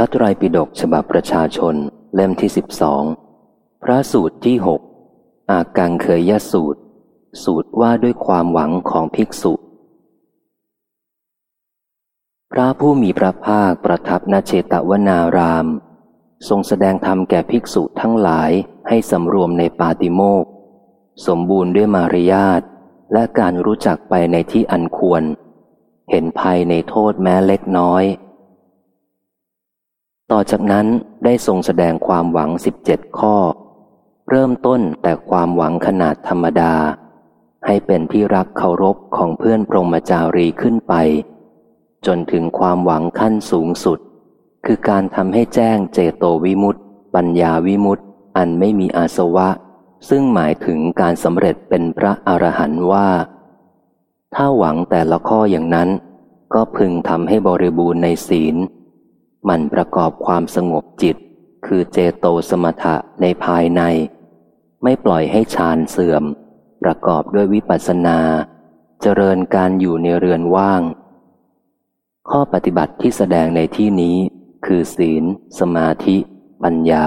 ระไตรปิฎกฉบับประชาชนเล่มที่สิบสองพระสูตรที่หกอากังเคยยสูตร สูตรว่าด้วยความหวังของภิกษุ พระผู้มีพระภาคประทับณเชตวนาราม ทรงแสดงธรรมแก่ภิกษุทั้งหลายให้สำรวมในปาติโมกสมบูรณ์ด้วยมารยาทและการรู้จักไปในที่อันควร เห็นภัยในโทษแม้เล็กน้อย ต่อจากนั้นได้ทรงแสดงความหวังสิบเจ็ดข้อ เริ่มต้นแต่ความหวังขนาดธรรมดา ให้เป็นที่รักเคารพของเพื่อนปรมจารีขึ้นไป จนถึงความหวังขั้นสูงสุด คือการทำให้แจ้งเจโตวิมุตติปัญญาวิมุตติอันไม่มีอาสวะ ซึ่งหมายถึงการสำเร็จเป็นพระอรหันต์ว่า ถ้าหวังแต่ละข้ออย่างนั้น ก็พึงทำให้บริบูรณ์ในศีล มันประกอบความสงบจิต คือเจโตสมถะในภายใน ไม่ปล่อยให้ฌานเสื่อม ประกอบด้วยวิปัสสนา เจริญการอยู่ในเรือนว่าง ข้อปฏิบัติที่แสดงในที่นี้ คือศีล สมาธิ ปัญญา